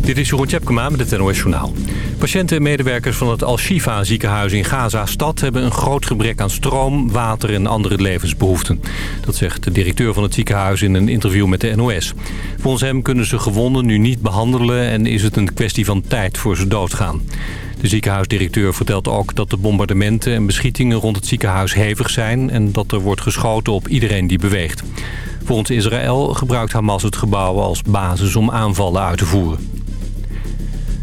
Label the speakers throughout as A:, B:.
A: Dit is Jeroen Tjepkema met het NOS Journaal. Patiënten en medewerkers van het Al-Shifa ziekenhuis in Gaza-stad... hebben een groot gebrek aan stroom, water en andere levensbehoeften. Dat zegt de directeur van het ziekenhuis in een interview met de NOS. Volgens hem kunnen ze gewonden nu niet behandelen... en is het een kwestie van tijd voor ze doodgaan. De ziekenhuisdirecteur vertelt ook dat de bombardementen en beschietingen rond het ziekenhuis hevig zijn... en dat er wordt geschoten op iedereen die beweegt. Volgens Israël gebruikt Hamas het gebouw als basis om aanvallen uit te voeren.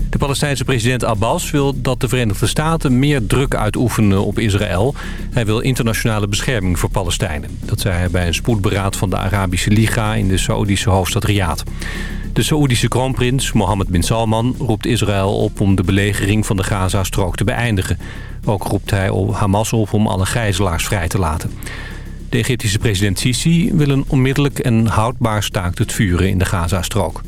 A: De Palestijnse president Abbas wil dat de Verenigde Staten meer druk uitoefenen op Israël. Hij wil internationale bescherming voor Palestijnen. Dat zei hij bij een spoedberaad van de Arabische Liga in de Saoedische hoofdstad Riyadh. De Saoedische kroonprins Mohammed bin Salman roept Israël op om de belegering van de Gaza-strook te beëindigen. Ook roept hij Hamas op om alle gijzelaars vrij te laten. De Egyptische president Sisi wil een onmiddellijk en houdbaar staakt het vuren in de Gaza-strook.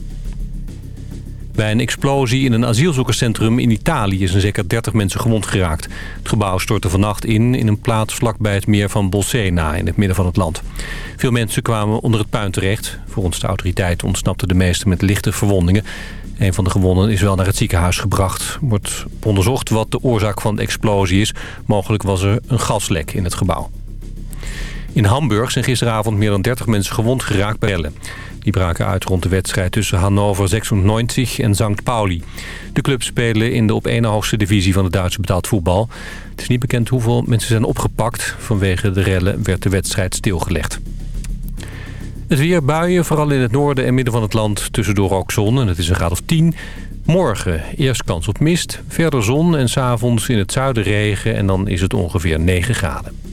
A: Bij een explosie in een asielzoekerscentrum in Italië zijn zeker 30 mensen gewond geraakt. Het gebouw stortte vannacht in in een plaats vlakbij het meer van Bolsena in het midden van het land. Veel mensen kwamen onder het puin terecht. Volgens de autoriteiten ontsnapten de meesten met lichte verwondingen. Een van de gewonden is wel naar het ziekenhuis gebracht. Wordt onderzocht wat de oorzaak van de explosie is. Mogelijk was er een gaslek in het gebouw. In Hamburg zijn gisteravond meer dan 30 mensen gewond geraakt bij rellen. Die braken uit rond de wedstrijd tussen Hannover 96 en St. Pauli. De clubs spelen in de op één hoogste divisie van het Duitse betaald voetbal. Het is niet bekend hoeveel mensen zijn opgepakt. Vanwege de rellen werd de wedstrijd stilgelegd. Het weer buien, vooral in het noorden en midden van het land. Tussendoor ook zon en het is een graad of 10. Morgen eerst kans op mist, verder zon en s'avonds in het zuiden regen... en dan is het ongeveer 9 graden.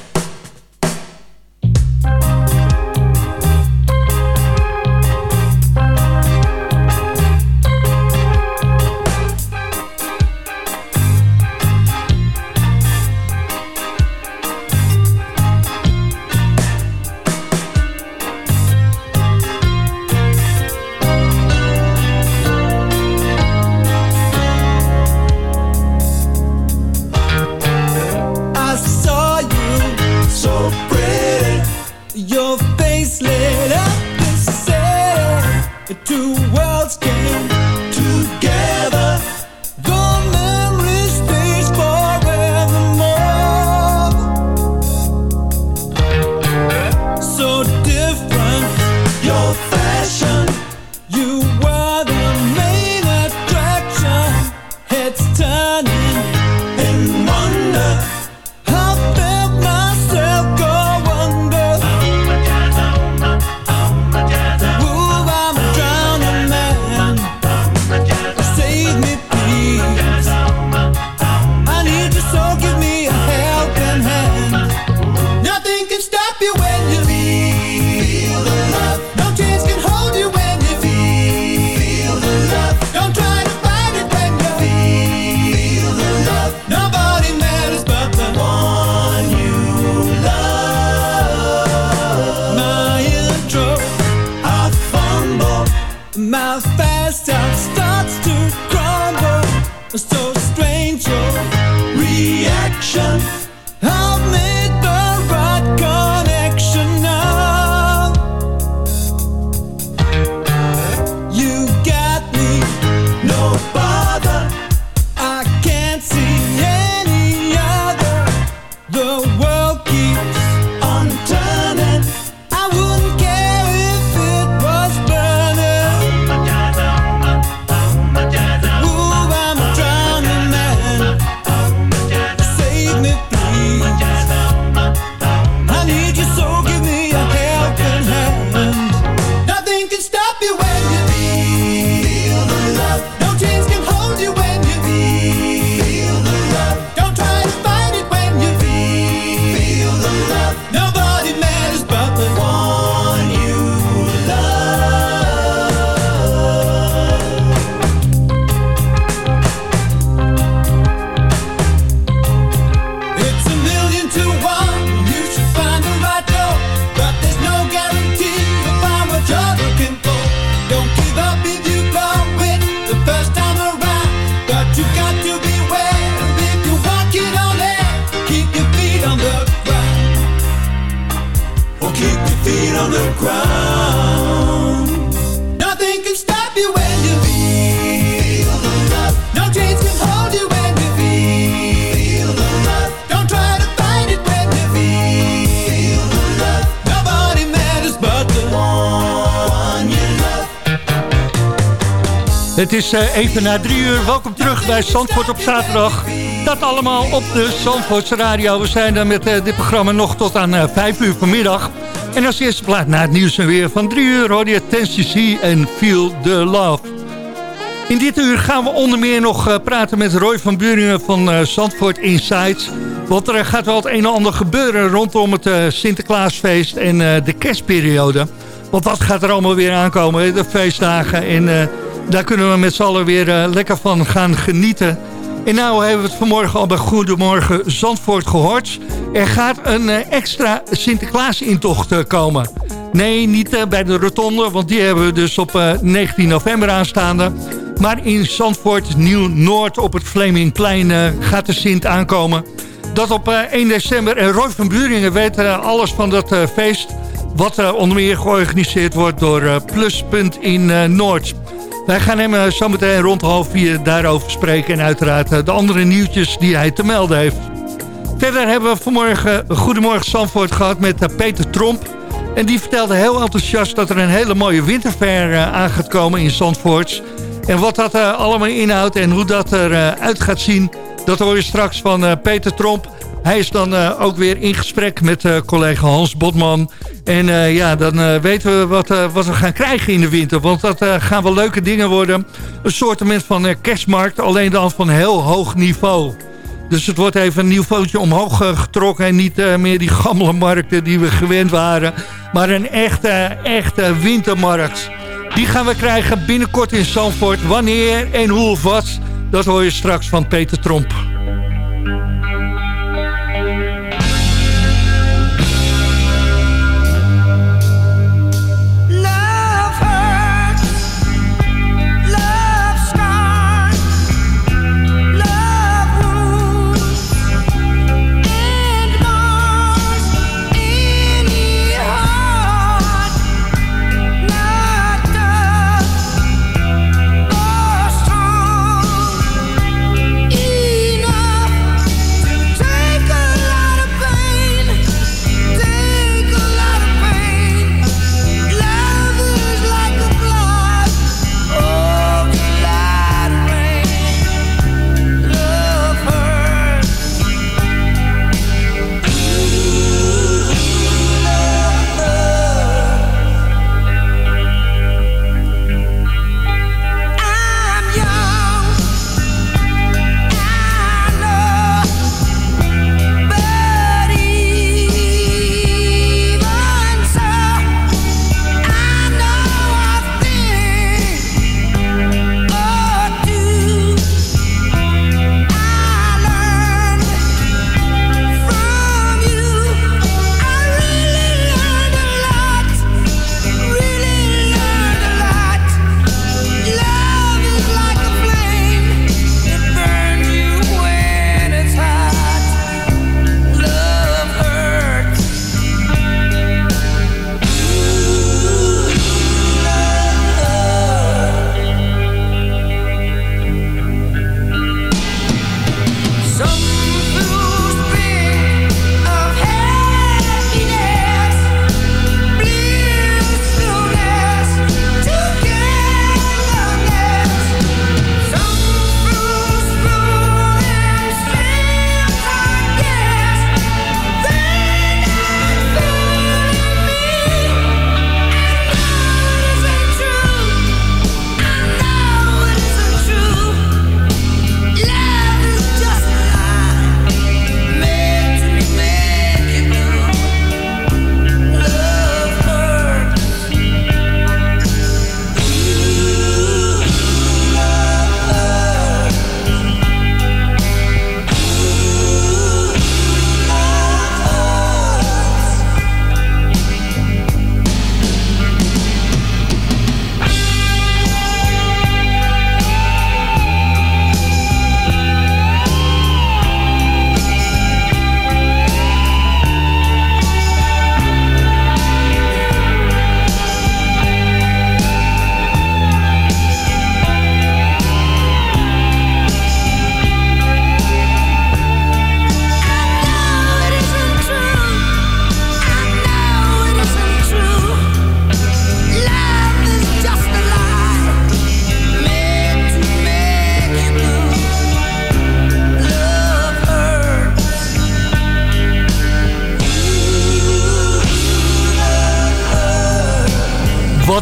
B: in wonder Het is uh, even na drie uur. Welkom terug bij Zandvoort op zaterdag. Dat allemaal op de Zandvoortse Radio. We zijn er met uh, dit programma nog tot aan uh, vijf uur vanmiddag. En als eerste plaat na het nieuws en weer van drie uur... hoor je Tennessee en Feel the Love. In dit uur gaan we onder meer nog praten met Roy van Buringen van Zandvoort Insights. Want er gaat wel het een en ander gebeuren rondom het Sinterklaasfeest en de kerstperiode. Want wat gaat er allemaal weer aankomen, de feestdagen en daar kunnen we met z'n allen weer uh, lekker van gaan genieten. En nou hebben we het vanmorgen al bij Goedemorgen Zandvoort gehoord. Er gaat een uh, extra Sinterklaas-intocht uh, komen. Nee, niet bij de rotonde, want die hebben we dus op 19 november aanstaande. Maar in Zandvoort Nieuw-Noord op het Vlemingplein gaat de Sint aankomen. Dat op 1 december. En Roy van Buringen weet alles van dat feest. Wat onder meer georganiseerd wordt door Pluspunt in Noord. Wij gaan hem uh, zometeen rond half vier daarover spreken. En uiteraard uh, de andere nieuwtjes die hij te melden heeft. Verder hebben we vanmorgen Goedemorgen Zandvoort gehad met uh, Peter Tromp. En die vertelde heel enthousiast dat er een hele mooie winterfair aan gaat komen in Zandvoort. En wat dat allemaal inhoudt en hoe dat eruit gaat zien... dat hoor je straks van Peter Tromp. Hij is dan ook weer in gesprek met collega Hans Botman... En uh, ja, dan weten we wat, we gaan krijgen in de winter. Want dat gaan wel leuke dingen worden. Een soort van kerstmarkt, alleen dan van heel hoog niveau. Dus het wordt even een niveautje omhoog getrokken. En niet meer die gammele markten die we gewend waren. Maar een echte, echte wintermarkt. Die gaan we krijgen binnenkort in Zandvoort. Wanneer en hoe of wat, dat hoor je straks van Peter Tromp.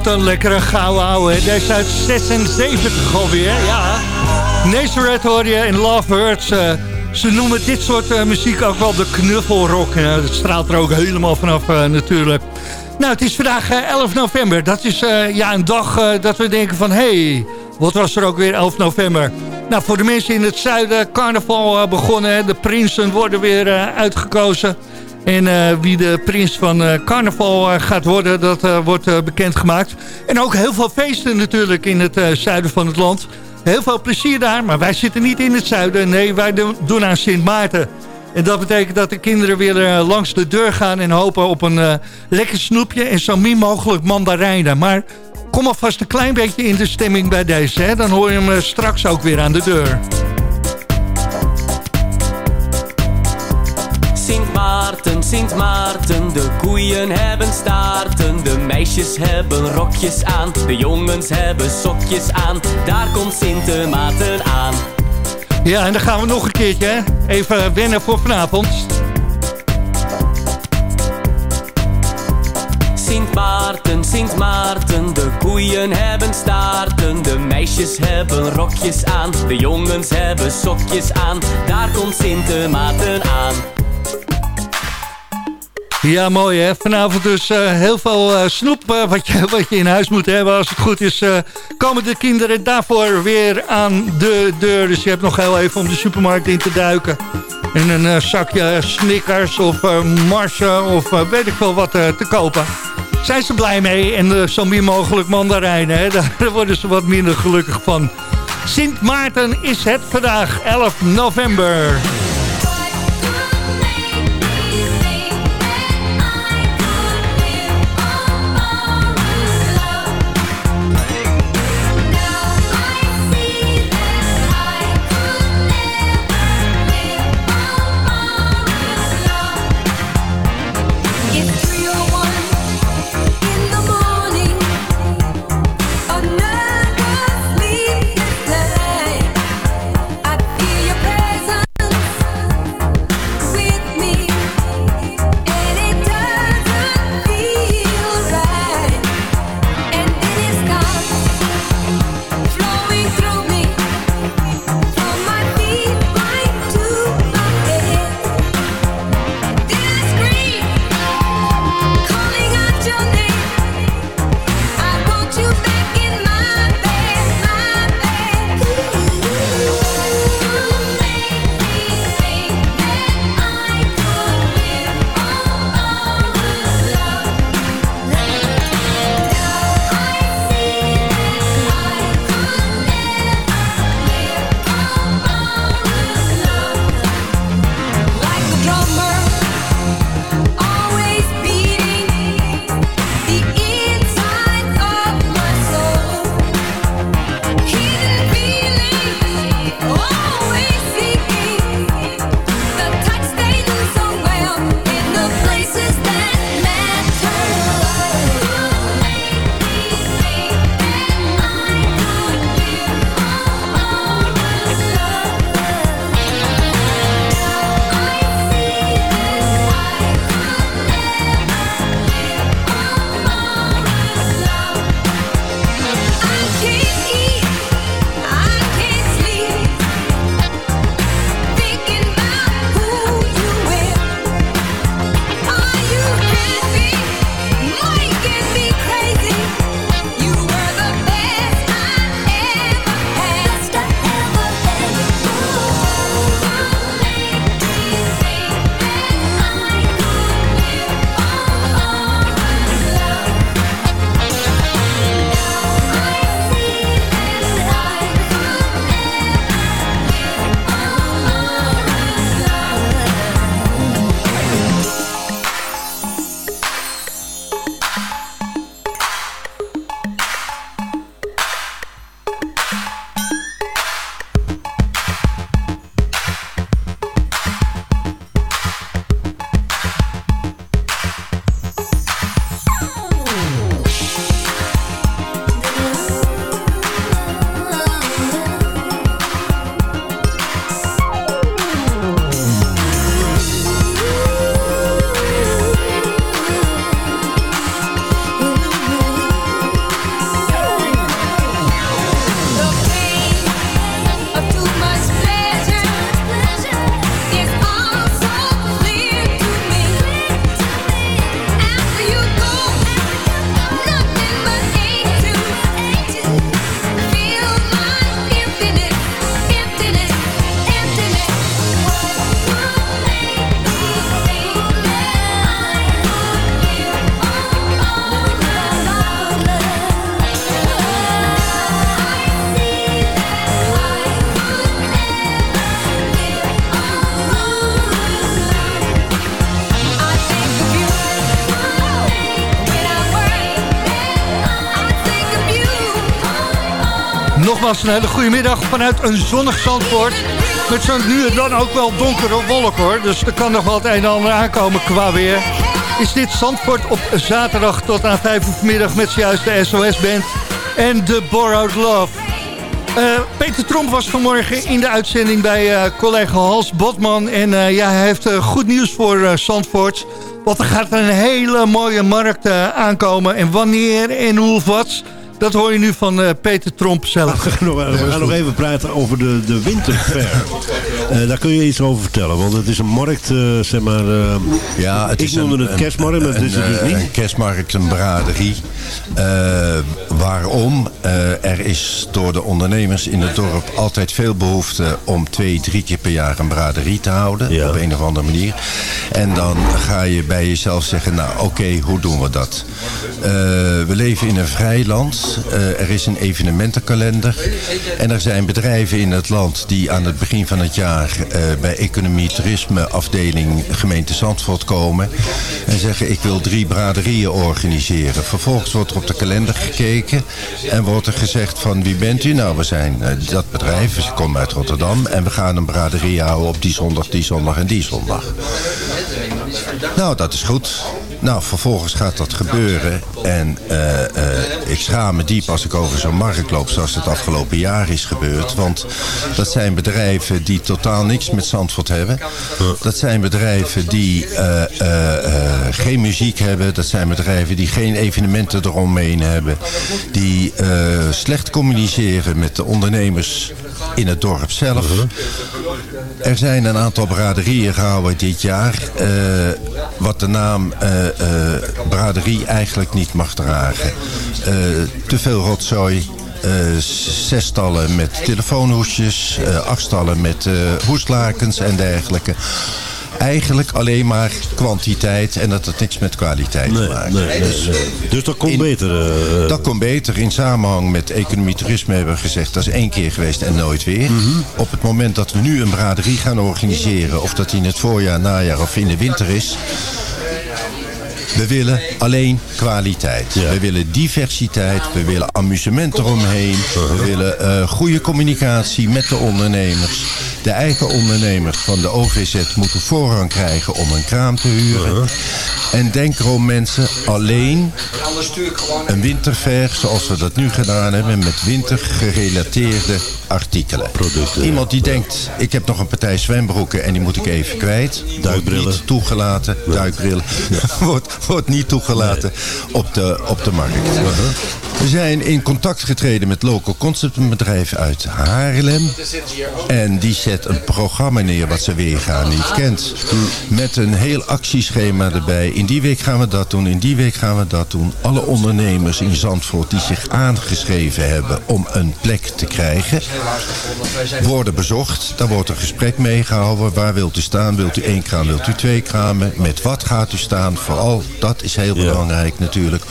B: Een lekkere gouden ouwe. Deze uit 76 alweer, ja. Nazareth hoor je in Love Hurts. Uh, ze noemen dit soort uh, muziek ook wel de knuffelrock. Uh, dat straalt er ook helemaal vanaf natuurlijk. Nou, het is vandaag 11 november. Dat is ja, een dag dat we denken van... hey, wat was er ook weer 11 november? Nou, voor de mensen in het zuiden, carnaval begonnen. De prinsen worden weer uitgekozen. En uh, wie de prins van uh, carnaval uh, gaat worden, dat wordt bekendgemaakt. En ook heel veel feesten natuurlijk in het zuiden van het land. Heel veel plezier daar, maar wij zitten niet in het zuiden. Nee, wij doen aan Sint Maarten. En dat betekent dat de kinderen weer langs de deur gaan... en hopen op een lekker snoepje en zo min mogelijk mandarijnen. Maar kom alvast een klein beetje in de stemming bij deze. Hè? Dan hoor je hem straks ook weer aan de deur.
C: Maarten, Sint Maarten, de koeien hebben staarten, de meisjes hebben rokjes aan, de jongens hebben sokjes aan, daar komt Sint Maarten aan.
B: Ja, en dan gaan we nog een keertje, hè? even wennen voor vanavond.
C: Sint Maarten, Sint Maarten, de koeien hebben staarten, de meisjes hebben rokjes aan, de jongens hebben sokjes aan, daar komt Sint Maarten aan.
B: Ja, mooi hè. Vanavond dus uh, heel veel uh, snoep uh, wat, je, in huis moet hebben. Als het goed is, komen de kinderen daarvoor weer aan de deur. Dus je hebt nog heel even om de supermarkt in te duiken. En een zakje Snickers of Marsen of weet ik veel wat te kopen. Zijn ze blij mee en zo min mogelijk mandarijnen. Hè? Daar worden ze wat minder gelukkig van. Sint Maarten is het vandaag, 11 november. Nogmaals een hele goede middag vanuit een zonnig Zandvoort. Met zo'n nu en dan ook wel donkere wolk hoor. Dus er kan nog wel het een en ander aankomen qua weer. Is dit Zandvoort op zaterdag tot aan 5 uur vanmiddag met juist de SOS-band en de Borrowed Love. Uh, Peter Tromp was vanmorgen in de uitzending bij uh, collega Hans Botman. En uh, ja, hij heeft goed nieuws voor Zandvoort. Want er gaat een hele mooie markt aankomen. En wanneer en hoe wat... Dat hoor je nu van uh, Peter Tromp zelf.
D: We gaan nog, we gaan nog even praten over de, de winterfair. uh, daar kun je iets over vertellen. Want het is een markt, uh, zeg maar...
E: ja, het
D: ik
E: is
D: noemde
E: een,
D: het kerstmarkt, maar het is het dus niet.
E: Een kerstmarkt, een braderie. waarom? er is door de ondernemers in het dorp altijd veel behoefte... om twee, drie keer per jaar een braderie te houden. Ja. Op een of andere manier. En dan ga je bij jezelf zeggen... Nou, oké, okay, hoe doen we dat? we leven in een vrij land... Uh, er is een evenementenkalender. En er zijn bedrijven in het land die aan het begin van het jaar... Uh, bij Economie Toerisme afdeling gemeente Zandvoort komen. En zeggen ik wil drie braderieën organiseren. Vervolgens wordt er op de kalender gekeken. En wordt er gezegd van wie bent u? Nou we zijn uh, dat bedrijf. Dus ik kom uit Rotterdam. En we gaan een braderie houden op die zondag, die zondag en die zondag. Nou dat is goed. Nou, vervolgens gaat dat gebeuren. En ik schaam me diep als ik over zo'n markt loop... zoals het afgelopen jaar is gebeurd. Want dat zijn bedrijven die totaal niks met Zandvoort hebben. Dat zijn bedrijven die uh, geen muziek hebben. Dat zijn bedrijven die geen evenementen eromheen hebben. Die slecht communiceren met de ondernemers in het dorp zelf. Er zijn een aantal braderieën gehouden dit jaar... wat de naam uh, braderie eigenlijk niet mag dragen. Te veel rotzooi, uh, zes stallen met telefoonhoesjes, uh, acht stallen met uh, hoestlakens en dergelijke. Eigenlijk alleen maar kwantiteit en dat het niks met kwaliteit
D: nee,
E: te maken
D: nee, dus, dat komt
E: in,
D: beter?
E: Dat komt beter. In samenhang met economie toerisme hebben we gezegd... dat is één keer geweest en nooit weer. Mm -hmm. Op het moment dat we nu een braderie gaan organiseren... of dat die in het voorjaar, najaar of in de winter is... We willen alleen kwaliteit. Ja. We willen diversiteit. We willen amusement eromheen. We willen uh, goede communicatie met de ondernemers. De eigen ondernemers van de OVZ moeten voorrang krijgen om een kraam te huren. En denk erom mensen, alleen een winterver zoals we dat nu gedaan hebben met wintergerelateerde artikelen.
D: Producten,
E: Iemand die ja. denkt, ik heb nog een partij zwembroeken en die moet ik even kwijt.
D: Duikbrillen.
E: Wordt niet toegelaten. Ja. Duikbrillen. wordt, wordt niet toegelaten nee. op, de, op de markt. Uh -huh. We zijn in contact getreden met local concept, een bedrijf uit Haarlem. En die zet een programma neer wat ze weergaan niet kent. Met een heel actieschema erbij. In die week gaan we dat doen, in die week gaan we dat doen. Alle ondernemers in Zandvoort die zich aangeschreven hebben om een plek te krijgen, worden bezocht. Daar wordt een gesprek mee gehouden. Waar wilt u staan? Wilt u één kraam? Wilt u twee kramen? Met wat gaat u staan? Vooral, dat is heel belangrijk natuurlijk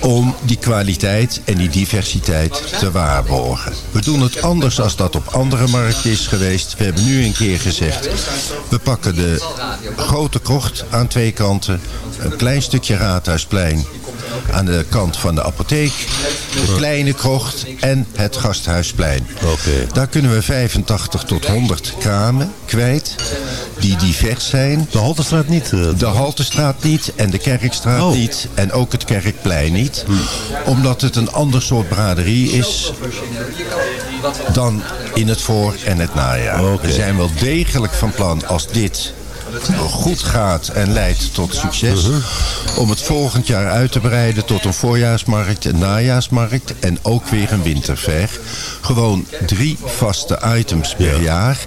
E: om die kwaliteit en die diversiteit te waarborgen. We doen het anders dan dat op andere markten is geweest. We hebben nu een keer gezegd, we pakken de grote krocht aan twee kanten, een klein stukje Raadhuisplein aan de kant van de apotheek, de kleine krocht en het gasthuisplein.
D: Okay.
E: Daar kunnen we 85 tot 100 kramen kwijt die divers zijn.
D: De Haltestraat niet? Uh,
E: de Haltestraat niet en de Kerkstraat oh. niet en ook het Kerkplein niet. Hmm. Omdat het een ander soort braderie is dan in het voor- en het najaar.
D: Okay.
E: We zijn wel degelijk van plan als dit goed gaat en leidt tot succes. Uh -huh. Om het volgend jaar uit te breiden tot een voorjaarsmarkt, een najaarsmarkt en ook weer een winterver. Gewoon drie vaste items per ja. jaar.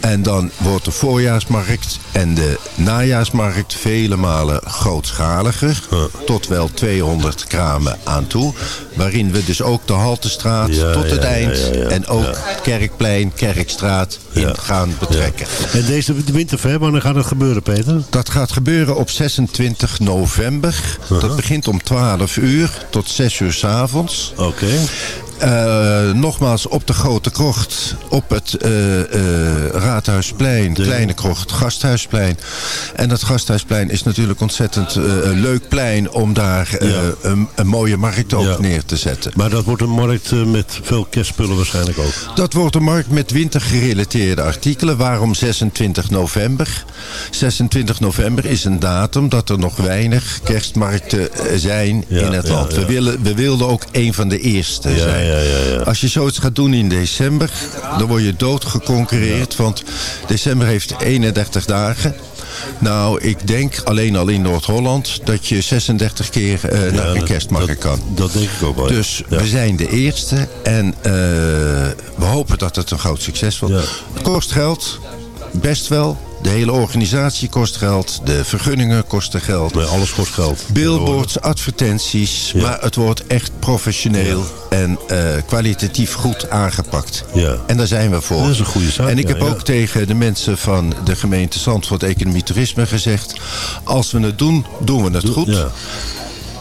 E: En dan wordt de voorjaarsmarkt en de najaarsmarkt vele malen grootschaliger. Tot wel 200 kramen aan toe. Waarin we dus ook de Haltestraat
D: ja,
E: tot het
D: ja,
E: eind.
D: Ja,
E: en ook Kerkplein, Kerkstraat in gaan betrekken.
D: En deze winterver, wanneer gaat het gebeuren Peter?
E: Dat gaat gebeuren op 26 november. Uh -huh. Dat begint om 12 uur tot 6 uur s avonds.
D: Oké. Okay.
E: Eh, nogmaals op de Grote Krocht, op het uh, Raadhuisplein, Kleine Krocht, Gasthuisplein. En dat Gasthuisplein is natuurlijk ontzettend een leuk plein om daar een, een, mooie markt ook neer te zetten.
D: Maar dat wordt een markt met veel kerstspullen waarschijnlijk ook?
E: Dat wordt een markt met wintergerelateerde artikelen. Waarom 26 november? 26 november is een datum dat er nog weinig kerstmarkten zijn in het land. We, willen, we wilden ook een van de eerste zijn. Als je zoiets gaat doen in december, dan word je doodgeconcurreerd. Want december heeft 31 dagen. Nou, ik denk alleen al in Noord-Holland dat je 36 keer uh, naar een kerstmarkt kan.
D: Dat denk ik ook wel.
E: Dus we zijn de eerste en uh, we hopen dat het een groot succes wordt. Het kost geld, best wel. De hele organisatie kost geld. De vergunningen kosten geld.
D: Nee, alles kost geld.
E: Billboards, advertenties. Maar het wordt echt professioneel en uh, kwalitatief goed aangepakt.
D: Ja.
E: En daar zijn we voor.
D: Dat is een goede zaak.
E: En ik heb ook tegen de mensen van de gemeente Zandvoort Economie Toerisme gezegd... als we het doen, doen we het goed.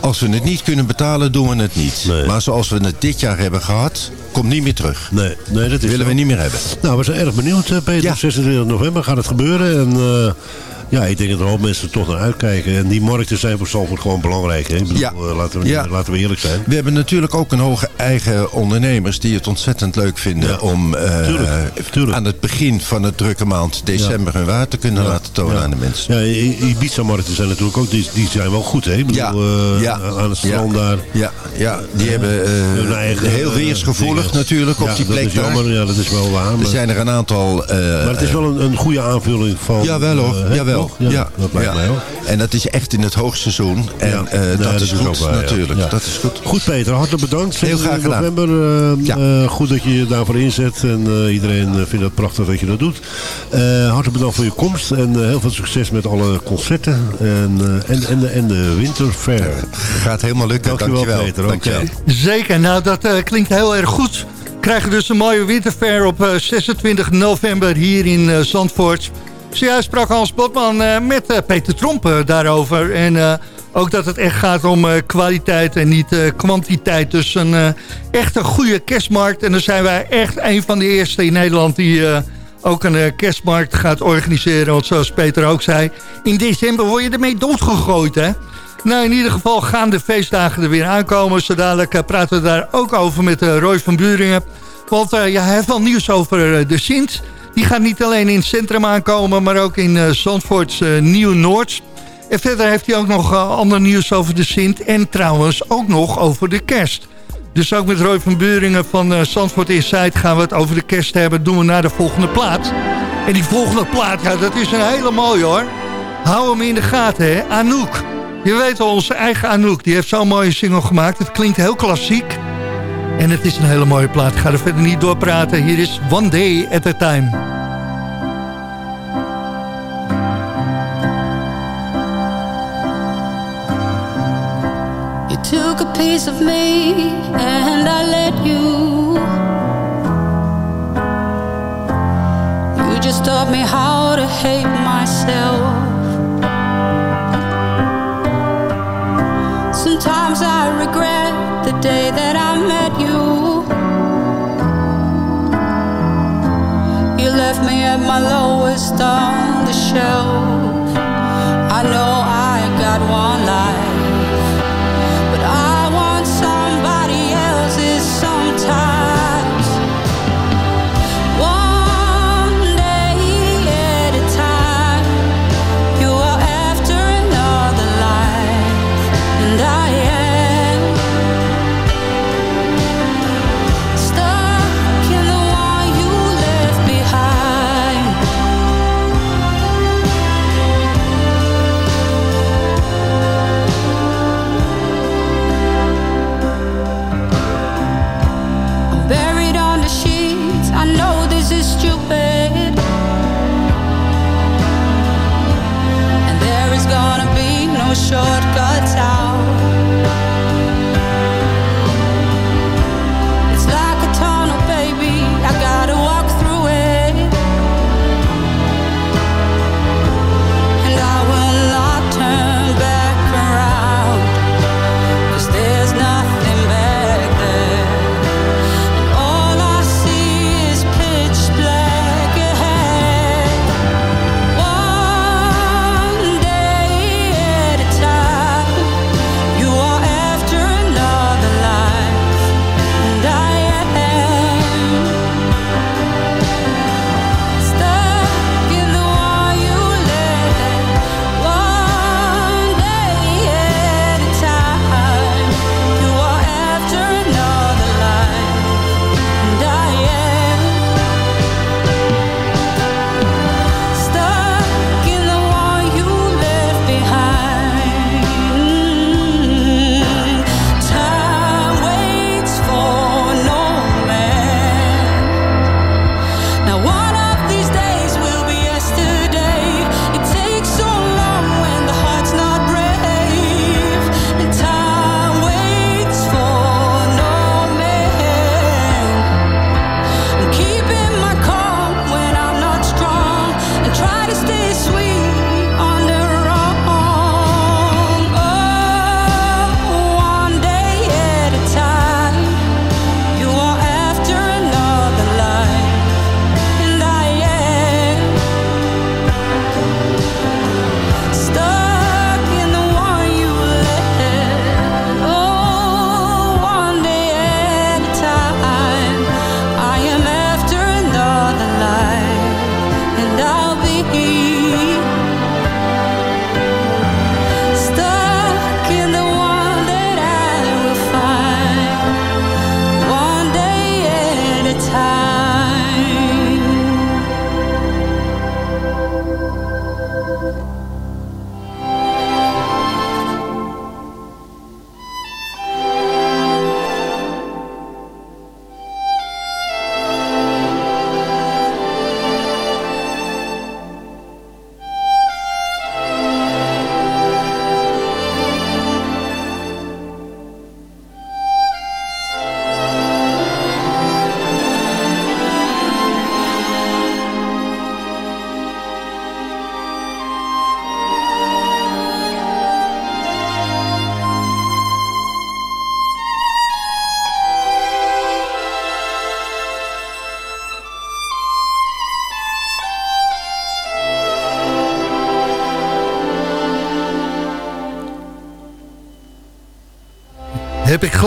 E: Als we het niet kunnen betalen, doen we het niet. Maar zoals we het dit jaar hebben gehad, komt niet meer terug.
D: Nee, nee dat is
E: willen we niet meer hebben.
D: Nou, we zijn erg benieuwd, eh, Peter. Ja. 26 november gaat het gebeuren. En uh, ja, ik denk dat er een hoop mensen toch naar uitkijken. En die markten zijn voor Zalvoort gewoon belangrijk. Hè? Ik bedoel,
E: ja.
D: uh, laten, we, ja. laten we eerlijk zijn.
E: We hebben natuurlijk ook een hoge eigen ondernemers die het ontzettend leuk vinden ja. om uh, tuurlijk, tuurlijk. aan het begin van het drukke maand december hun waar te kunnen laten tonen aan de mensen.
D: Ja, Ibiza-markten zijn natuurlijk ook, die, die zijn wel goed hè? Ik bedoel, ja. aan het strand daar.
E: Ja, ja die hebben hun eigen, heel weersgevoelig natuurlijk op die plek
D: dat is jammer, Ja, dat is wel waar.
E: Maar... Er zijn er een aantal...
D: maar het is wel een, een goede aanvulling van...
E: Jawel hoor, jawel.
D: Ja, ja, dat lijkt mij ook.
E: En dat is echt in het hoogseizoen. En ja. uh, dat, dat, is goed, ook waar, natuurlijk. Dat is goed.
D: Goed Peter, hartelijk bedankt.
E: Heel graag gedaan.
D: november. Uh, uh, goed dat je je daarvoor inzet. En iedereen vindt het prachtig dat je dat doet. hartelijk bedankt voor je komst. En heel veel succes met alle concerten. En, en, en, de, en de winterfair.
E: Gaat helemaal lukken. Dankjewel,
D: Dankjewel Peter.
B: Dankjewel. Zeker, nou dat klinkt heel erg goed. We krijgen dus een mooie winterfair op 26 november hier in Zandvoort. Zojuist sprak Hans Botman uh, met uh, Peter Tromp uh, daarover. En ook dat het echt gaat om kwaliteit en niet kwantiteit. Dus een echt een goede kerstmarkt. En dan zijn wij echt een van de eerste in Nederland die ook een kerstmarkt gaat organiseren. Want zoals Peter ook zei, in december word je ermee doodgegooid hè. Nou, in ieder geval gaan de feestdagen er weer aankomen. Zo dadelijk praten we daar ook over met Roy van Buringen. Want ja, hij heeft wel nieuws over de Sint... Die gaat niet alleen in het centrum aankomen, maar ook in uh, Zandvoorts uh, Nieuw-Noord. En verder heeft hij ook nog uh, ander nieuws over de Sint. En trouwens ook nog over de kerst. Dus ook met Roy van Buringen van Zandvoort Insight gaan we het over de kerst hebben. Doen we naar de volgende plaat. En die volgende plaat, ja, dat is een hele mooie hoor. Hou hem in de gaten, hè. Anouk. Je weet al, onze eigen Anouk. Die heeft zo'n mooie single gemaakt. Het klinkt heel klassiek. En het is een hele mooie plaat. Ga er verder niet doorpraten. Hier is One Day at a Time.
F: Took a piece of me and I let you. You just taught me how to hate myself. Sometimes I regret the day that I met my lowest on the shelf.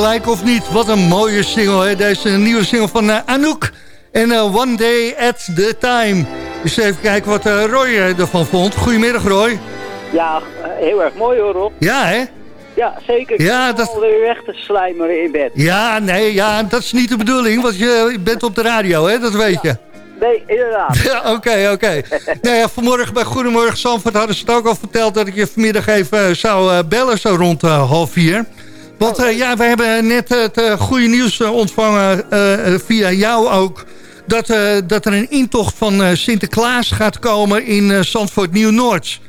B: Gelijk of niet? Wat een mooie single, hè? Deze nieuwe single van uh, Anouk. En uh, One Day at the Time. Dus even kijken wat uh, Roy ervan vond. Goedemiddag, Roy.
G: Ja, heel erg mooi hoor, Rob.
B: Ja, hè?
G: Ja, zeker.
B: Ja,
G: dat... alweer weg te slijmeren in bed.
B: Ja, nee, ja, dat is niet de bedoeling, want je bent op de radio, hè? Dat weet je.
G: Nee, inderdaad.
B: Ja, oké, oké. Okay. nou ja, vanmorgen bij Goedemorgen Zandvoort hadden ze het ook al verteld... dat ik je vanmiddag even zou bellen, zo rond half vier. Want uh, ja, we hebben net het uh, goede nieuws uh, ontvangen via jou ook... Dat, dat er een intocht van Sinterklaas gaat komen in Zandvoort Nieuw-Noord.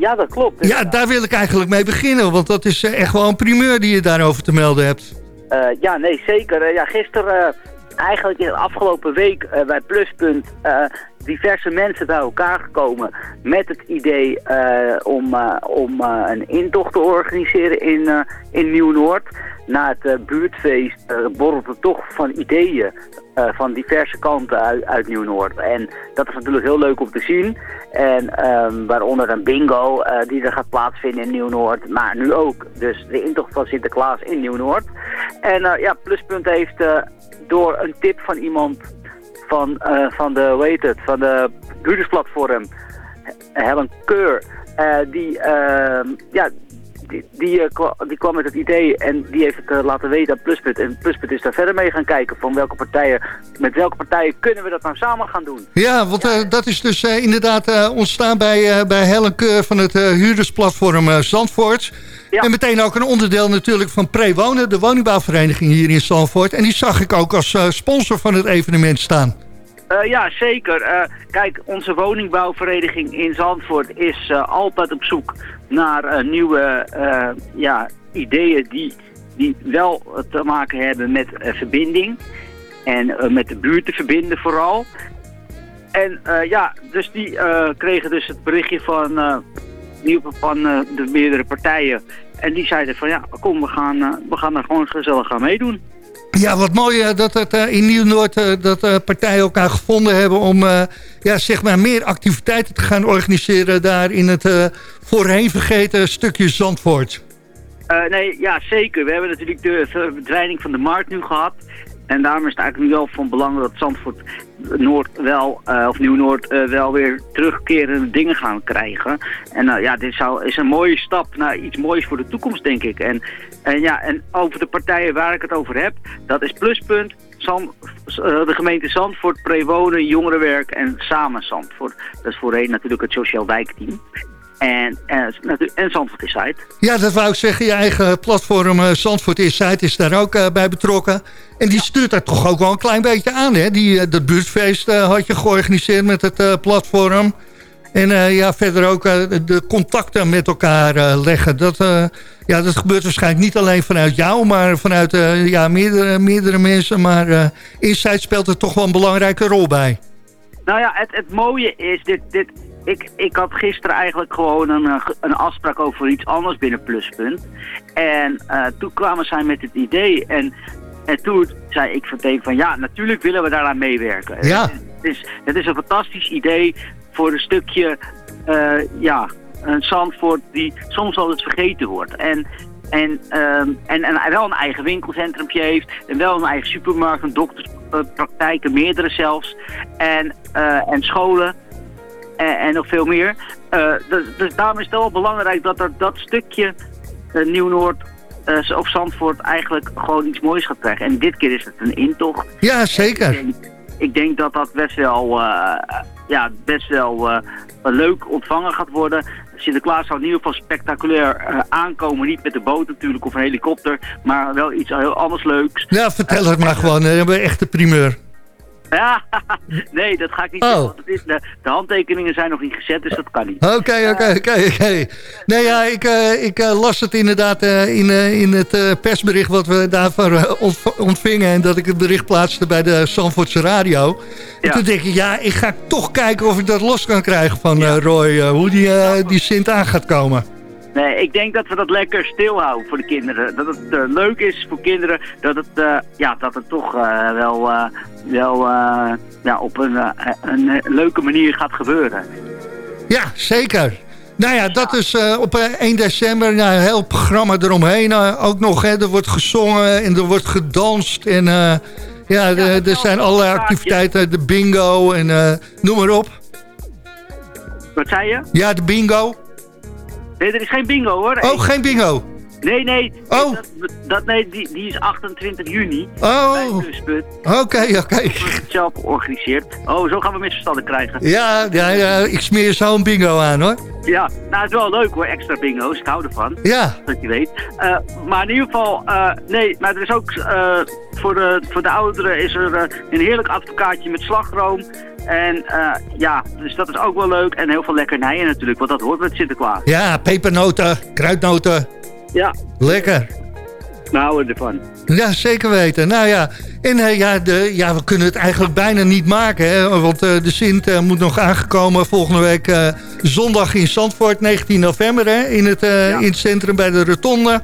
G: ja, dat klopt.
B: Ja, daar wil ik eigenlijk mee beginnen. Want dat is echt wel een primeur die je daarover te melden hebt.
G: ja, nee, zeker. ja, gisteren, eigenlijk in de afgelopen week bij Pluspunt diverse mensen bij elkaar gekomen met het idee uh, om, uh, om uh, een intocht te organiseren in, in Nieuw-Noord. Na het buurtfeest borrelt er toch van ideeën van diverse kanten uit, uit Nieuw-Noord. En dat is natuurlijk heel leuk om te zien. En um, waaronder een bingo die er gaat plaatsvinden in Nieuw-Noord. Maar nu ook dus de intocht van Sinterklaas in Nieuw-Noord. En ja, Pluspunt heeft door een tip van iemand van, uh, van de, hoe het, van de huurdersplatform Helen Keur. Uh, die, uh, ja, die, die, die, kwam met het idee en die heeft het laten weten aan Pluspunt. En Pluspunt is daar verder mee gaan kijken van welke partijen, met welke partijen kunnen we dat nou samen gaan doen.
B: Ja, want dat is dus inderdaad ontstaan bij, bij Helen Keur van het huurdersplatform Zandvoort. Ja. En meteen ook een onderdeel natuurlijk van Prewonen, de woningbouwvereniging hier in Zandvoort. En die zag ik ook als uh, sponsor van het evenement staan.
G: Uh, ja, zeker. Uh, kijk, onze woningbouwvereniging in Zandvoort is altijd op zoek naar nieuwe ja, ideeën die, die wel te maken hebben met verbinding. En met de buurt te verbinden vooral. En ja, dus die kregen dus het berichtje van van uh, de meerdere partijen. En die zeiden van ja, kom, we gaan, uh, we gaan er gewoon gezellig gaan meedoen.
B: Ja, wat mooi uh, dat het in Nieuw-Noord dat partijen elkaar gevonden hebben om ja, zeg maar meer activiteiten te gaan organiseren daar in het voorheen vergeten stukje Zandvoort.
G: nee, ja zeker. We hebben natuurlijk de verdwijning van de markt nu gehad. En daarom is het eigenlijk nu wel van belang dat Zandvoort Noord wel, uh, of Nieuw-Noord uh, wel weer terugkerende dingen gaan krijgen. En uh, ja, dit zou, is een mooie stap naar iets moois voor de toekomst, denk ik. En, en ja, en over de partijen waar ik het over heb, dat is Pluspunt, Zand, de gemeente Zandvoort, Prewonen, Jongerenwerk en Samen Zandvoort. Dat is voorheen natuurlijk het Sociaal Wijkteam. En, en, en Zandvoort Insight.
B: Ja, dat wou ik zeggen. Je eigen platform uh, Zandvoort Insight is daar ook uh, bij betrokken. En die stuurt daar toch ook wel een klein beetje aan. Hè? Die, uh, dat buurtfeest had je georganiseerd met het platform. En ja, verder ook de contacten met elkaar leggen. Dat, ja, dat gebeurt waarschijnlijk niet alleen vanuit jou, maar vanuit ja, meerdere, meerdere mensen. Maar Insight speelt er toch wel een belangrijke rol bij.
G: Nou ja, het, het mooie is, dit, dit, ik, ik had gisteren eigenlijk gewoon een, eh, een afspraak over iets anders binnen Pluspunt. En uh, toen kwamen zij met het idee en, en toen zei ik van van ja, natuurlijk willen we daaraan meewerken.
B: Ja.
G: Het, is, het is een fantastisch idee voor een stukje, uh, ja, een Zandvoort die soms wel eens vergeten wordt. En en, um, en, en wel een eigen winkelcentrumpje heeft. En wel een eigen supermarkt, een dokterspraktijken, meerdere zelfs. En, uh, en scholen. En, en nog veel meer. Eh, dus, dus daarom is het wel belangrijk dat er dat stukje uh, Nieuw-Noord uh, of Zandvoort eigenlijk gewoon iets moois gaat krijgen. En dit keer is het een intocht.
B: Ja, zeker.
G: Ik denk, ik denk, dat dat best wel, ja, best wel leuk ontvangen gaat worden. Sinterklaas zal in ieder geval spectaculair aankomen. Niet met de boot natuurlijk of een helikopter, maar wel iets heel anders leuks.
B: Ja, vertel het maar gewoon. We hebben echt de primeur.
G: Ja, nee, dat ga ik niet oh. doen. De, de, handtekeningen zijn nog niet gezet, dus dat kan niet.
B: Oké, oké, oké. Nee, ja, ik, uh, ik uh, las het inderdaad uh, in, in het persbericht wat we daarvoor ontvingen... en dat ik het bericht plaatste bij de Zandvoortse Radio. En toen denk ik, ja, ik ga toch kijken of ik dat los kan krijgen van Roy... hoe die, die Sint aan gaat komen.
G: Nee, ik denk dat we dat lekker stilhouden voor de kinderen. Dat het uh, leuk is voor kinderen. Dat het, uh, ja, dat het toch uh, wel, wel ja, op een, een leuke manier gaat gebeuren.
B: Ja, zeker. Nou ja, dat is op 1 december. Nou, een heel programma eromheen ook nog. Hè, er wordt gezongen en er wordt gedanst. En ja, ja er zijn allerlei activiteiten. De bingo en noem maar op.
G: Wat zei je?
B: Ja, de bingo.
G: Nee, er is geen bingo hoor.
B: Oh, geen bingo?
G: Nee, nee.
B: Oh.
G: Dat, dat, nee die, die is 28 juni.
B: Oh. Oké, oké. Okay.
G: zelf georganiseerd. Oh, zo gaan we misverstanden krijgen.
B: Ja, ja, ja ik smeer zo een bingo aan hoor.
G: Ja, nou het is wel leuk hoor, extra bingo's. Ik hou ervan.
B: Ja.
G: Dat je weet. Uh, maar in ieder geval, uh, nee, maar er is ook uh, voor, de, voor de ouderen is er een heerlijk advocaatje met slagroom. En ja, dus dat is ook wel leuk. En heel veel lekkernijen natuurlijk, want dat hoort met Sinterklaas.
B: Ja, pepernoten, kruidnoten.
G: Ja.
B: Lekker.
G: We houden ervan.
B: Ja, zeker weten. Nou ja, en uh, ja, de, ja, we kunnen het eigenlijk bijna niet maken. Hè? Want uh, de Sint uh, moet nog aangekomen volgende week zondag in Zandvoort, 19 november. Hè? In, het, ja. in het centrum bij de Rotonde.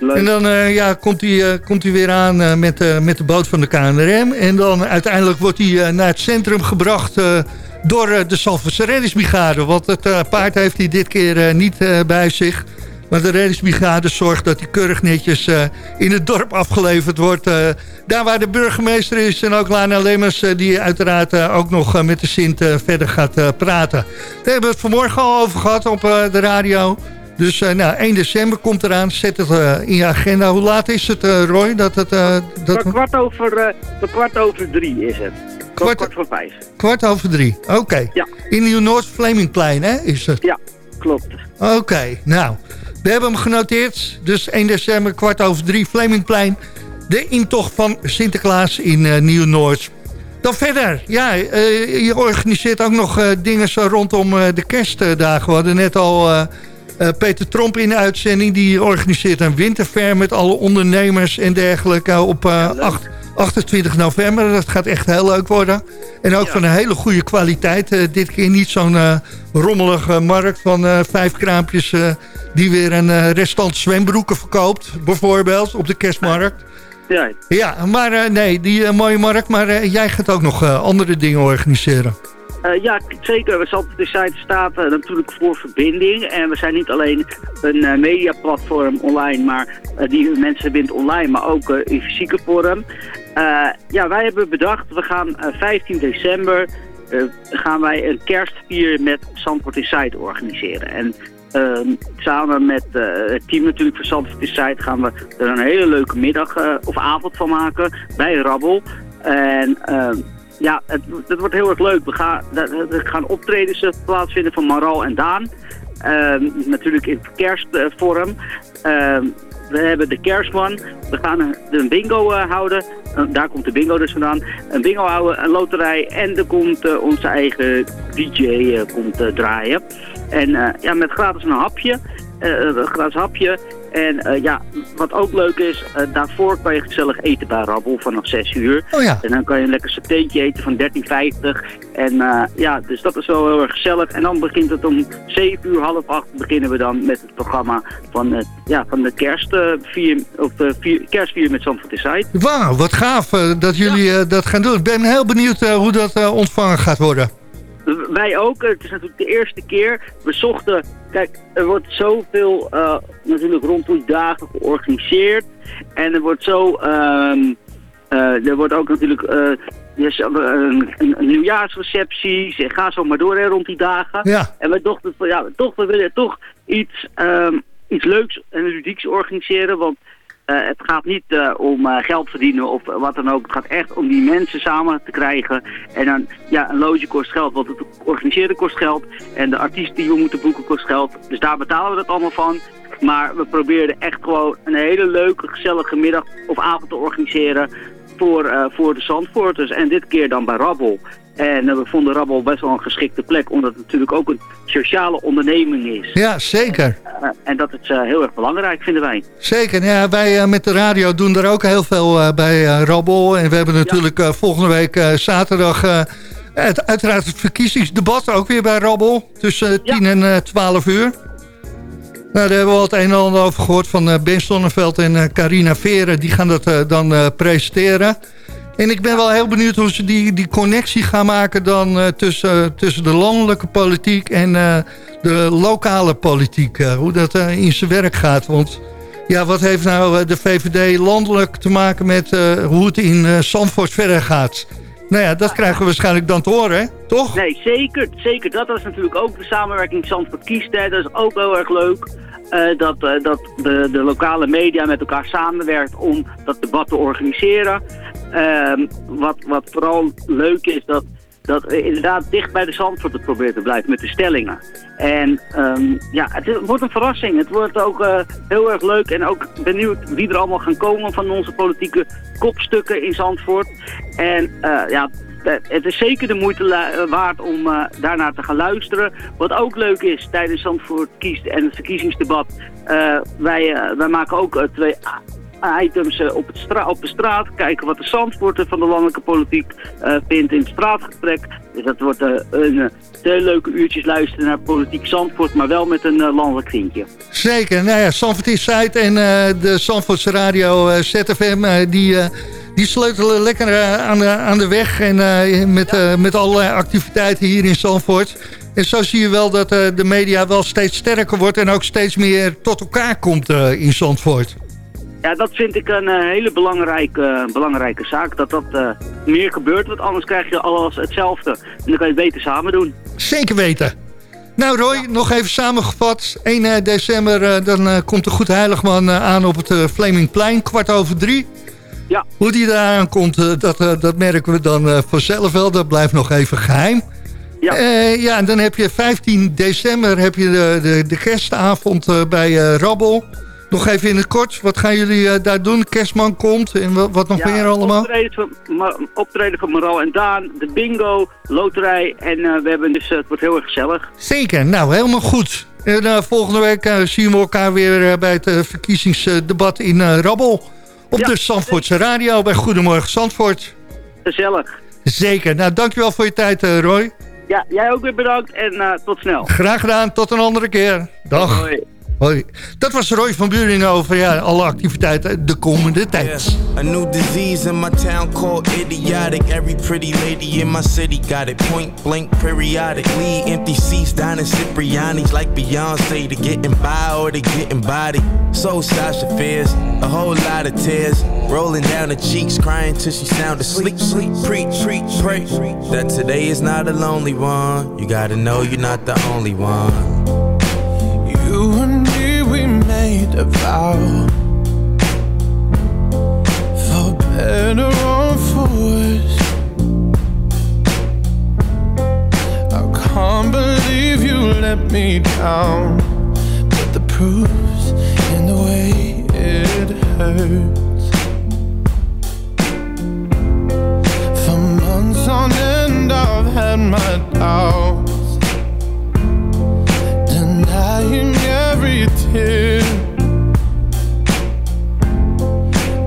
B: Leuk. En dan ja, komt hij komt weer aan met, met de boot van de KNRM. En dan uiteindelijk wordt hij naar het centrum gebracht door de Zalverse reddingsbrigade. Want het paard heeft hij dit keer niet bij zich. Maar de reddingsbrigade zorgt dat hij keurig netjes in het dorp afgeleverd wordt. daar waar de burgemeester is en ook Lana Lemmers... die uiteraard ook nog met de Sint verder gaat praten. Daar hebben we het vanmorgen al over gehad op de radio... Dus uh, nou, 1 december komt eraan. Zet het uh, in je agenda. Hoe laat is het, uh, Roy? Dat het,
G: dat... Kwart, over, kwart over drie is het. Kwart, kwart voor vijf.
B: Kwart over drie, oké. Okay.
G: Ja.
B: In Nieuw-Noord Flemingplein, hè? Is het?
G: Ja, klopt.
B: Oké, okay, nou. We hebben hem genoteerd. Dus 1 december, kwart over drie, Flemingplein. De intocht van Sinterklaas in Nieuw-Noord. Dan verder, ja, je organiseert ook nog dingen zo rondom de kerstdagen. We hadden net al Peter Tromp in de uitzending. Die organiseert een winterfair met alle ondernemers en dergelijke op uh, 8, 28 november. Dat gaat echt heel leuk worden. En ook ja. van een hele goede kwaliteit. Uh, dit keer niet zo'n uh, rommelige markt van vijf kraampjes... die weer een restant zwembroeken verkoopt, bijvoorbeeld, op de kerstmarkt.
G: Ja,
B: ja maar nee, die mooie markt. Maar jij gaat ook nog andere dingen organiseren.
G: Uh, ja, zeker. We op de site staat uh, natuurlijk voor verbinding. En we zijn niet alleen een uh, mediaplatform online, maar die mensen verbindt online, maar ook in fysieke vorm. Ja, wij hebben bedacht, we gaan 15 december gaan wij een kerstvier met Zandvoort Insight organiseren. En ehm, samen met het team natuurlijk van Zandvoort Insight gaan we er een hele leuke middag of avond van maken bij Rabbel. En ehm, ja, het, het, wordt heel erg leuk. We gaan, er gaan optredens plaatsvinden van Maral en Daan. Uh, natuurlijk in kerstvorm. Uh, we hebben de kerstman. We gaan een, een bingo uh, houden. Uh, daar komt de bingo dus vandaan. Een bingo houden, een loterij. En er komt uh, onze eigen DJ komt, draaien. En ja, met gratis een hapje. een gratis hapje. En uh, ja, wat ook leuk is, uh, daarvoor kan je gezellig eten bij Rabbel vanaf 6 uur.
B: Oh ja.
G: En dan kan je een lekker satéetje eten van 13,50. En uh, ja, dus dat is wel heel erg gezellig. En dan begint het om 7 uur, half 8 beginnen we dan met het programma van, het, ja, van de kerstvier, of, vier, kerstvier met Zandvoort Inside.
B: Wauw, wat gaaf dat jullie ja. dat gaan doen. Ik ben heel benieuwd hoe dat ontvangen gaat worden.
G: Wij ook. Het is natuurlijk de eerste keer. We zochten... Kijk, er wordt zoveel uh, natuurlijk rondom die dagen georganiseerd. En er wordt zo... Um, uh, er wordt ook natuurlijk... Uh, dus, een, een, een nieuwjaarsrecepties en ga zo maar door hè, rond die dagen.
B: Ja.
G: En we dachten, van, ja, toch, we willen toch iets, ehm, iets leuks en ludieks organiseren. Want uh, het gaat niet uh, om uh, geld verdienen of wat dan ook. Het gaat echt om die mensen samen te krijgen. En dan, ja, een loge kost geld, want het organiseren kost geld. En de artiest die we moeten boeken kost geld. Dus daar betalen we dat allemaal van. Maar we probeerden echt gewoon een hele leuke, gezellige middag of avond te organiseren voor, uh, voor de Zandvoorters. En dit keer dan bij Rabbel. En uh, we vonden Rabbel best wel een geschikte plek, omdat het natuurlijk ook een sociale onderneming is.
B: Ja, zeker.
G: En dat is heel erg belangrijk, vinden wij.
B: Zeker, ja, wij met de radio doen er ook heel veel bij Rabbel. En we hebben natuurlijk ja. volgende week zaterdag... Het, uiteraard het verkiezingsdebat ook weer bij Rabbel. Tussen 10 ja. en 12 uur. Nou, daar hebben we al het een en ander over gehoord van Ben Sonneveld en Carina Veren. Die gaan dat uh, dan presenteren. En ik ben wel heel benieuwd hoe ze die, die connectie gaan maken dan tussen, tussen de landelijke politiek en de lokale politiek. hoe dat in zijn werk gaat. Want ja, wat heeft nou de VVD landelijk te maken met hoe het in Zandvoort verder gaat? Nou ja, dat krijgen we waarschijnlijk dan te horen, toch?
G: Nee, zeker. zeker. Dat was natuurlijk ook de samenwerking Zandvoort kiest. Dat is ook heel erg leuk. Dat dat de, de lokale media met elkaar samenwerkt om dat debat te organiseren. Uh, wat, wat vooral leuk is, dat, dat inderdaad dicht bij de Zandvoort probeert te blijven met de stellingen. En um, ja, het wordt een verrassing. Het wordt ook uh, heel erg leuk en ook benieuwd wie er allemaal gaan komen van onze politieke kopstukken in Zandvoort. En uh, ja, het is zeker de moeite waard om uh, daarnaar te gaan luisteren. Wat ook leuk is tijdens Zandvoort kiest en het verkiezingsdebat. Wij, wij maken ook twee items op, het stra op de straat. Kijken wat de Zandvoorter van de landelijke politiek vindt in het straatgesprek. Dus dat wordt een twee leuke uurtjes luisteren naar politiek Zandvoort, maar wel met een landelijk vriendje.
B: Zeker. Nou ja, Zandvoort is en de Zandvoortse radio ZFM, die die sleutelen lekker aan, de, aan de weg en uh, met, uh, met allerlei activiteiten hier in Zandvoort. En zo zie je wel dat uh, de media wel steeds sterker wordt en ook steeds meer tot elkaar komt in Zandvoort.
G: Ja, dat vind ik een hele belangrijke, belangrijke zaak. Dat dat meer gebeurt, want anders krijg je alles hetzelfde. En dan kan je het beter samen doen.
B: Zeker weten. Nou Roy, nog even samengevat. 1 december dan komt de Goed Heiligman aan op het Flemingplein, kwart over drie.
G: Ja.
B: Hoe die eraan komt, dat, dat merken we dan vanzelf wel. Dat blijft nog even geheim.
G: Ja.
B: Ja, en dan heb je 15 december heb je de, de, de kerstavond bij Rabbel. Nog even in het kort, wat gaan jullie daar doen? Kerstman komt en wat, wat nog
G: ja,
B: meer allemaal?
G: Optreden van, optreden van Maral en Daan, de bingo, loterij en we hebben dus, het wordt heel erg gezellig.
B: Zeker, nou helemaal goed. En volgende week zien we elkaar weer bij het verkiezingsdebat in Rabbel. Op ja, de Zandvoortse radio bij Goedemorgen Zandvoort.
G: Gezellig.
B: Zeker. Nou, dankjewel voor je tijd, Roy.
G: Ja, jij ook weer bedankt en uh, tot snel.
B: Graag gedaan. Tot een andere keer. Dag.
G: Hoi.
B: Hoi. Dat was Roy van Buringen over ja, alle activiteiten de komende tijd.
H: Yeah. A new disease in my town called idiotic. Every pretty lady in my city got it point blank periodically. Empty seats down in Cipriani's like Beyonce. To getting by or to getting body. So Sasha fears a whole lot of tears rolling down her cheeks, crying till she sound asleep. Sleep, preach, preach, pray that today is not a lonely one. You gotta know you're not the only one. A vow For better or for worse I can't believe you let me down. But the proof's in the way it hurts. For months on end I've had my doubts. Denying every tear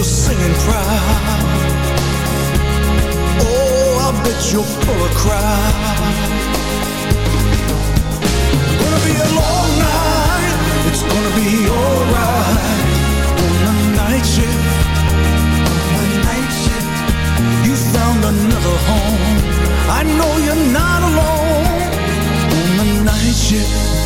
I: Bet you're singing proud. Oh, I bet you're full of cry. Gonna be a long night. It's gonna be alright on the night shift. On the night shift. You found another home. I know you're not alone on the night shift.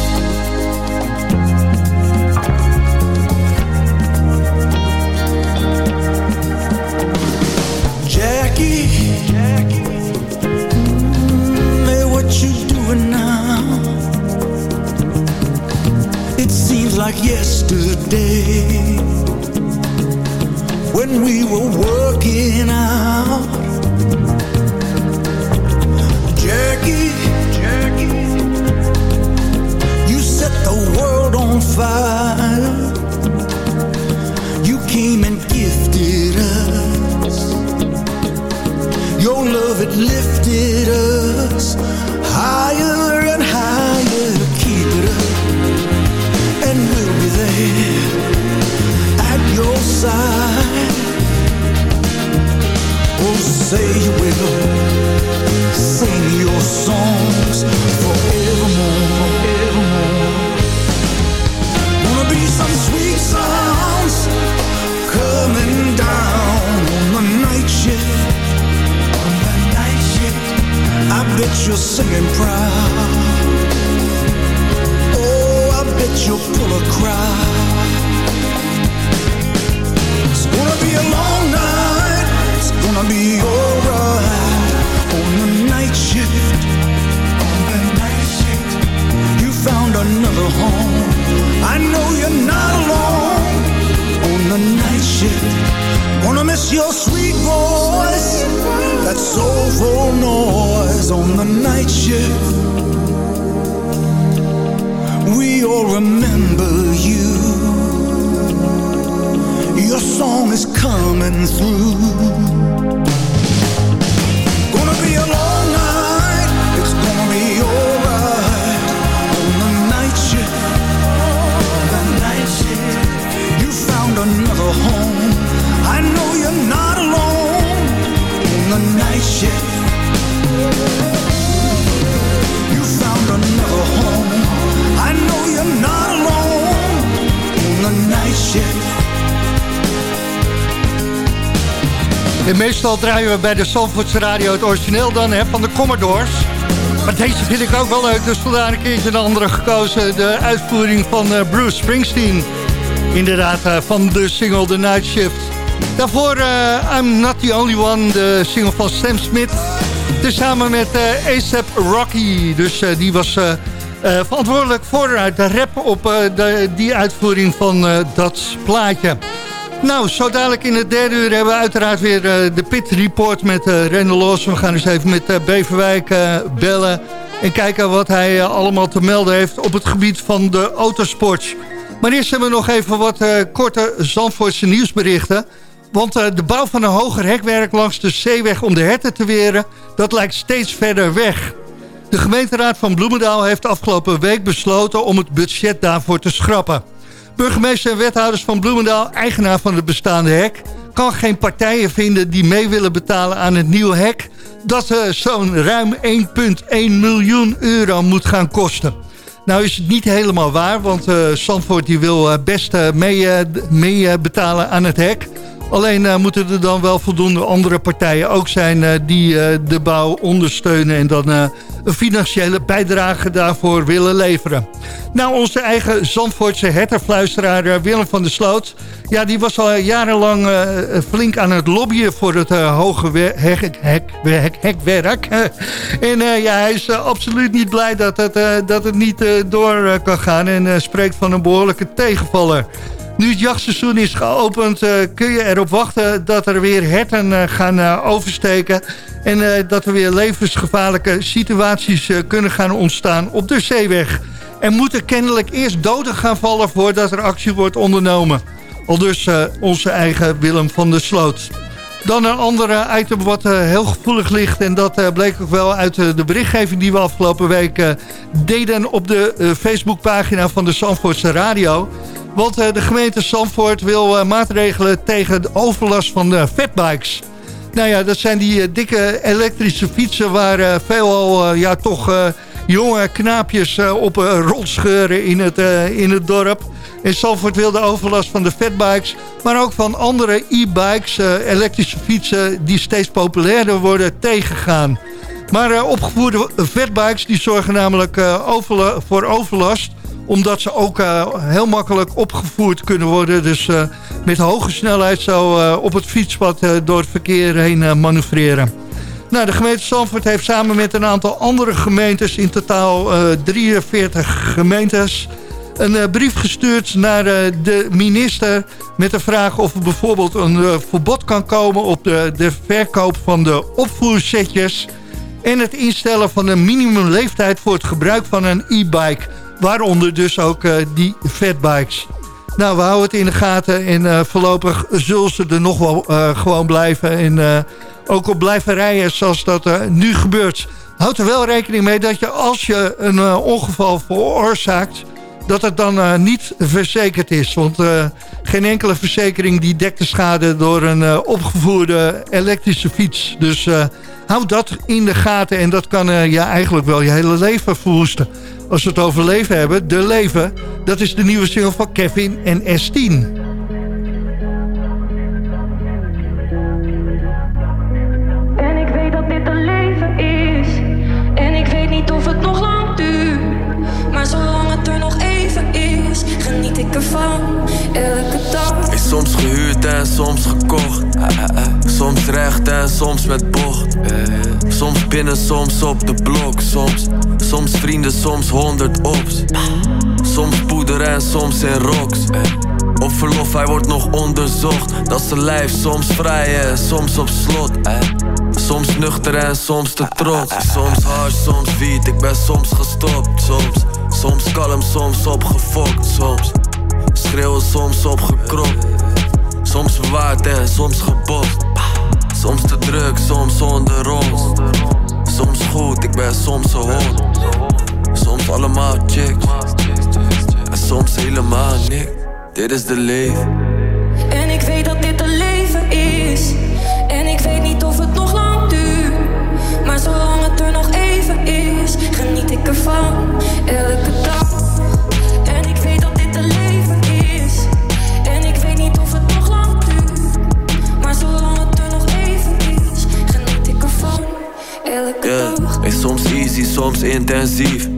I: Jackie, mm, hey, what you doing now? It seems like yesterday when we were working out. Jackie, you set the world on fire. You came and It lifted us higher and higher. Keep it up, and we'll be there at your side. Oh, say you will sing your songs forevermore. bet you're singing proud. Oh, I bet you'll pull a crowd. It's gonna be a long night. It's gonna be alright on the night shift. On the night shift,
J: you found another home. I know you're not alone on the night shift. Gonna miss your sweet on the night shift. We all remember you. Your
B: song is coming through. Meestal draaien we bij de Zandvoortse Radio het origineel dan hè, van de Commodores. Maar deze vind ik ook wel leuk, dus vandaar een keertje een andere gekozen. De uitvoering van eh, Bruce Springsteen. Inderdaad, eh, van de single The Night Shift. Daarvoor uh, I'm Not The Only One, de single van Sam Smith. Dus samen met ASAP Rocky. Dus die was verantwoordelijk voor de rap op de, die uitvoering van dat plaatje. Nou, zo dadelijk in het derde uur hebben we uiteraard weer de Pit Report met uh, Rendel Los. We gaan dus even met Beverwijk bellen en kijken wat hij allemaal te melden heeft op het gebied van de autosport. Maar eerst hebben we nog even wat korte Zandvoortse nieuwsberichten. Want de bouw van een hoger hekwerk langs de zeeweg om de herten te weren... dat lijkt steeds verder weg. De gemeenteraad van Bloemendaal heeft afgelopen week besloten... om het budget daarvoor te schrappen. Burgemeester en wethouders van Bloemendaal, eigenaar van het bestaande hek... kan geen partijen vinden die mee willen betalen aan het nieuwe hek... dat uh, zo'n ruim 1,1 miljoen euro moet gaan kosten. Nou is het niet helemaal waar, want uh, die wil uh, best uh, mee, mee betalen aan het hek... Alleen uh, moeten er dan wel voldoende andere partijen ook zijn uh, die uh, de bouw ondersteunen en dan een financiële bijdrage daarvoor willen leveren. Nou, onze eigen Zandvoortse herterfluisteraar Willem van der Sloot, ja, die was al jarenlang flink aan het lobbyen voor het hoge hek, hek, hek, hekwerk. en ja, hij is absoluut niet blij dat dat het niet door kan gaan en spreekt van een behoorlijke tegenvaller. Nu het jachtseizoen is geopend uh, kun je erop wachten dat er weer herten uh, gaan uh, oversteken. En dat er weer levensgevaarlijke situaties kunnen gaan ontstaan op de zeeweg. Er moeten kennelijk eerst doden gaan vallen voordat er actie wordt ondernomen. Al dus onze eigen Willem van der Sloot. Dan een andere item wat heel gevoelig ligt. En dat bleek ook wel uit de berichtgeving die we afgelopen week deden op de Facebookpagina van de Zandvoortse Radio. Want uh, de gemeente Zandvoort wil uh, maatregelen tegen de overlast van de fatbikes. Nou ja, dat zijn die uh, dikke elektrische fietsen waar veelal ja, toch jonge knaapjes op rondscheuren in het, in het dorp. En Zandvoort wil de overlast van de fatbikes, maar ook van andere e-bikes, elektrische fietsen die steeds populairder worden, tegengaan. Maar opgevoerde fatbikes die zorgen namelijk voor overlast omdat ze ook uh, heel makkelijk opgevoerd kunnen worden. Dus uh, met hoge snelheid zo uh, op het fietspad door het verkeer heen manoeuvreren. Nou, de gemeente Zandvoort heeft samen met een aantal andere gemeentes... in totaal 43 gemeentes... een brief gestuurd naar de minister... met de vraag of er bijvoorbeeld een verbod kan komen... op de, de verkoop van de opvoersetjes... en het instellen van een minimumleeftijd voor het gebruik van een e-bike... Waaronder dus ook uh, die fatbikes. Nou, we houden het in de gaten en uh, voorlopig zullen ze er nog wel uh, gewoon blijven. En ook op blijven rijden zoals dat nu gebeurt. Houd er wel rekening mee dat je als je een ongeval veroorzaakt... dat het dan niet verzekerd is. Want geen enkele verzekering die dekt de schade door een opgevoerde elektrische fiets. Dus houd dat in de gaten en dat kan je eigenlijk wel je hele leven verwoesten als we het over leven hebben, De Leven. Dat is de nieuwe single van Kevin en S10.
K: En
L: soms met bocht. Soms binnen, soms op de blok. Soms Soms vrienden, soms honderd ops. Soms poeder en soms in rocks. Op verlof, hij wordt nog onderzocht. Dat zijn lijf, soms vrij en soms op slot. Soms nuchter en soms te trots. Soms hard, soms wiet, ik ben soms gestopt. Soms, soms kalm, soms opgefokt. Soms schreeuwen, soms opgekropt. Soms bewaard en soms gebost. Soms te druk, soms zonder ons. Soms goed, ik ben soms een hond. Soms allemaal chicks. En soms helemaal niks. Dit is de leven. Intensief.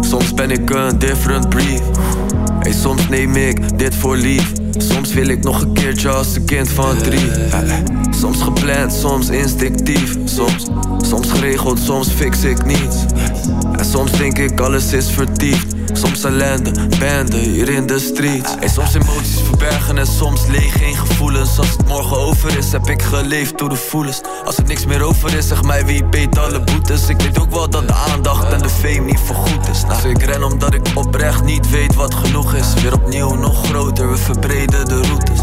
L: Soms ben ik een different breed. Hey, soms neem ik dit voor lief. Soms wil ik nog een keertje als een kind van drie. Soms gepland, soms instinctief. Soms, soms geregeld, soms fix ik niets. En soms denk ik alles is vertiefd. Soms ellende, bende hier in de street. En soms emoties verbergen en soms leeg geen gevoelens. Als het morgen over is, heb ik geleefd door de voelens. Als er niks meer over is, zeg mij wie beet alle boetes. Ik weet ook wel dat de aandacht en de fame niet vergoed is. Nou, ik ren omdat ik oprecht niet weet wat genoeg is. Weer opnieuw nog groter, we verbreden de routes.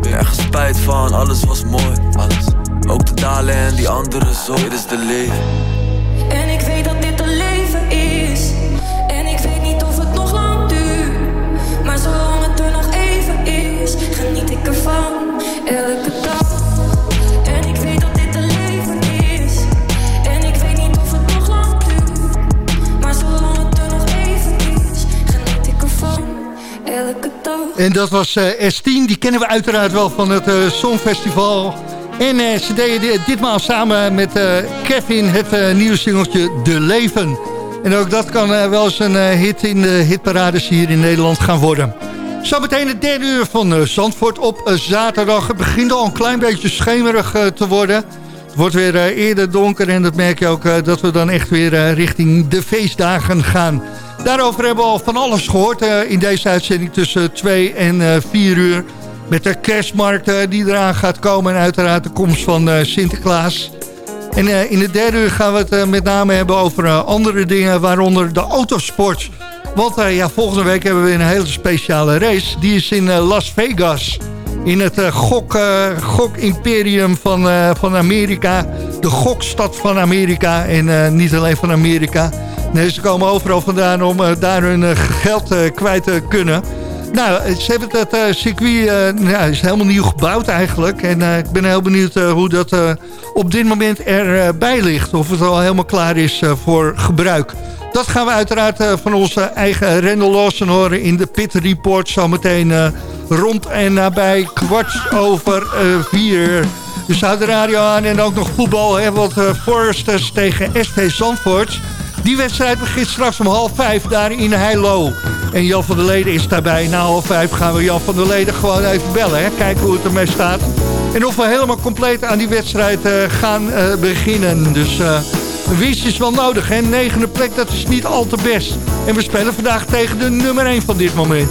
L: Nergens spijt van, alles was mooi, alles. Ook de dalen en die andere zo. Dit is de leven.
K: En ik weet dat En dat
B: was eh, S10, die kennen we uiteraard wel van het eh, Songfestival. En eh, ze deden di- ditmaal samen met Kevin het nieuwe singeltje De Leven. En ook dat kan wel eens een hit in de hitparades hier in Nederland gaan worden. Zometeen het derde uur van eh, Zandvoort op eh, zaterdag. Het begint al een klein beetje schemerig eh, te worden. Het wordt weer eerder donker en dat merk je ook dat we dan echt weer richting de feestdagen gaan. Daarover hebben we al van alles gehoord eh, in deze uitzending tussen 2 en eh 4 uur. Met de kerstmarkt die eraan gaat komen en uiteraard de komst van Sinterklaas. En in de derde uur gaan we het met name hebben over andere dingen, waaronder de autosport. Want eh, ja, volgende week hebben we een hele speciale race. Die is in eh, Las Vegas. In het eh, gok, gok-imperium van, van Amerika. De gokstad van Amerika. En niet alleen van Amerika. Nee, ze komen overal vandaan om daar hun geld kwijt te kunnen. Nou, ze hebben het eh, circuit ja, is helemaal nieuw gebouwd eigenlijk. En eh, ik ben heel benieuwd hoe dat op dit moment erbij ligt. Of het al helemaal klaar is voor gebruik. Dat gaan we uiteraard van onze eigen Rendel Lawson horen in de Pit Report. Zometeen rond en nabij kwart over vier. Dus houd de radio aan en ook nog voetbal. Hè, want Foresters tegen SV Zandvoort. Die wedstrijd begint straks om half vijf daar in Heilo. En Jan van der Leden is daarbij. Na half vijf gaan we Jan van der Leden gewoon even bellen. Hè? Kijken hoe het ermee staat. En of we helemaal compleet aan die wedstrijd eh, gaan eh, beginnen. Dus eh, een winst is wel nodig. Hè? Negende plek, dat is niet al te best. En we spelen vandaag tegen de nummer 1 van dit moment.